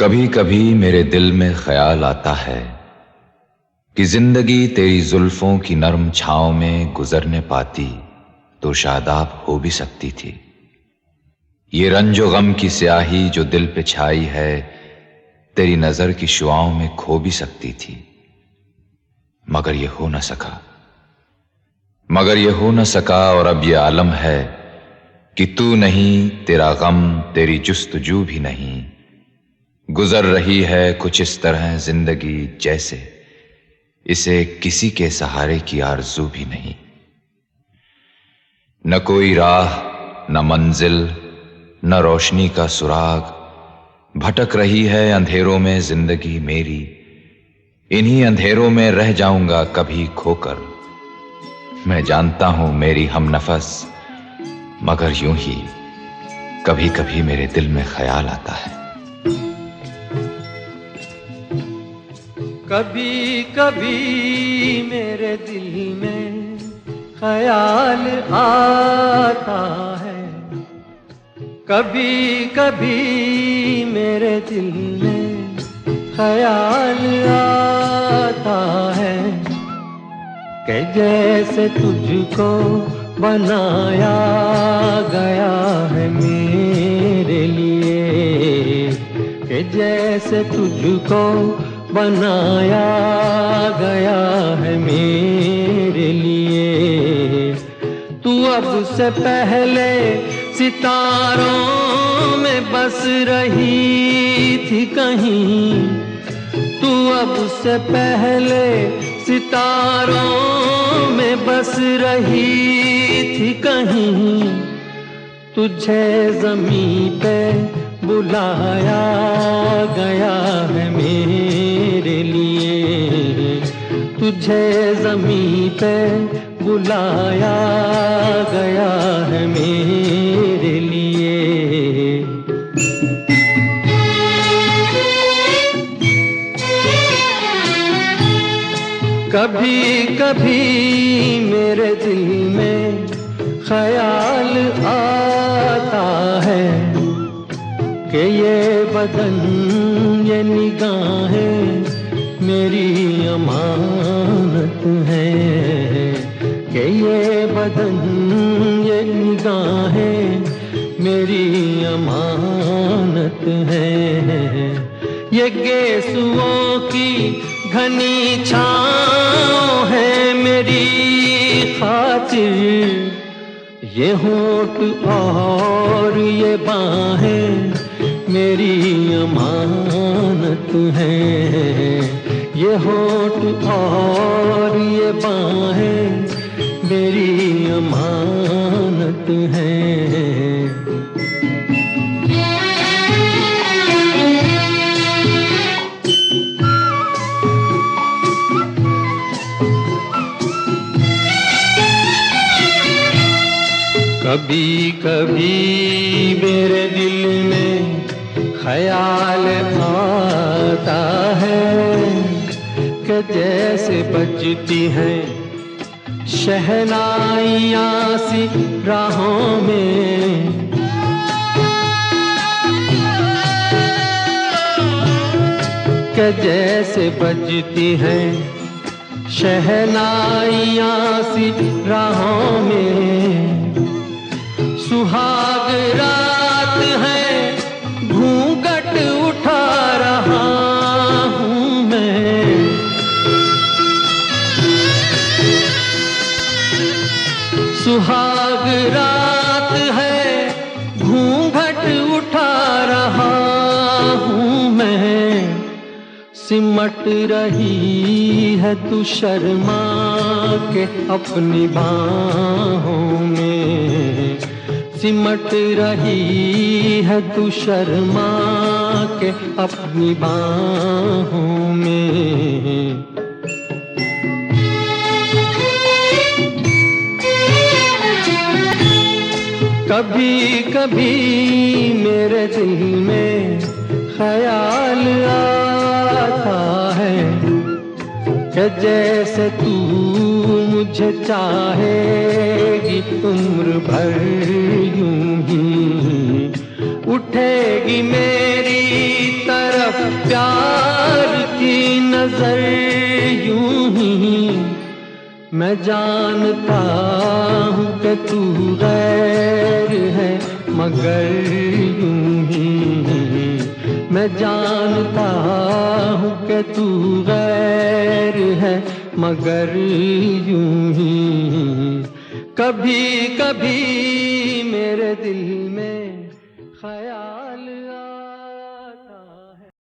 کبھی کبھی میرے دل میں خیال آتا ہے کہ زندگی تیری زلفوں کی نرم چھاؤں میں گزرنے پاتی تو شاداب ہو بھی سکتی تھی۔ یہ رنج و غم کی سیاہی جو دل پہ چھائی ہے، تیری نظر کی شعاؤں میں کھو بھی سکتی تھی۔ مگر یہ ہو نہ سکا۔ مگر یہ ہو نہ سکا اور اب یہ عالم ہے کہ تو نہیں، تیرا غم، تیری جستجو بھی نہیں۔ گزر رہی ہے کچھ اس طرح زندگی جیسے، اسے کسی کے سہارے کی آرزو بھی نہیں۔ نہ کوئی راہ، نہ منزل، نہ روشنی کا سراغ بھٹک رہی ہے اندھیروں میں زندگی میری۔ انہی اندھیروں میں رہ جاؤں گا کبھی کھو کر میں جانتا ہوں میری ہم نفس، مگر یوں ہی کبھی کبھی میرے دل میں خیال آتا ہے۔ کبھی کبھی میرے دل میں خیال آتا ہے۔ کبھی کبھی میرے دل میں خیال آتا ہے کہ جیسے تجھ کو بنایا گیا ہے میرے لیے، کہ جیسے تجھ کو بنایا گیا ہے میرے لیے۔ تو اب سے پہلے ستاروں میں بس رہی تھی کہیں۔ تو اب سے پہلے ستاروں میں بس رہی تھی کہیں۔ تجھے زمین پہ بلایا گیا ہے میرے تجھے زمین پہ بلایا گیا ہے میرے لیے۔ کبھی کبھی میرے دل میں خیال آتا ہے کہ یہ بدن یہ نگاہیں میری امانت ہے کہ یہ بدن یہ نگاہیں میری امانت ہے۔ یہ گیسوؤں کی گھنی چھاؤں ہے میری خاطر۔ یہ ہوٹ اور یہ باہیں میری امانت ہے۔ یہ ہوٹ اور یہ باہیں میری امانت ہے کبھی کبھی میرے دل میں خیال جیسے بجتی ہیں۔ شہنائیاں سی راہوں میں۔ کہ جیسے بجتی ہیں۔ شہنائیاں سی راہوں میں۔ سہاگ رات سہاگ رات ہے گھونگٹ اٹھا رہا ہوں میں۔ سمٹ رہی ہے تو شرما کے اپنی باہوں میں۔ سمٹ رہی ہے تو شرما کے اپنی باہوں میں۔ کبھی کبھی میرے دل میں خیال آتا ہے کہ جیسے تو مجھے چاہے گی عمر بھر یوں ہی۔ اٹھے گی میری طرف پیار کی نظر یوں ہی۔ میں جانتا ہوں کہ تو مگر یوں ہی میں جانتا ہوں کہ تو غیر ہے، مگر یوں ہی کبھی کبھی میرے دل میں خیال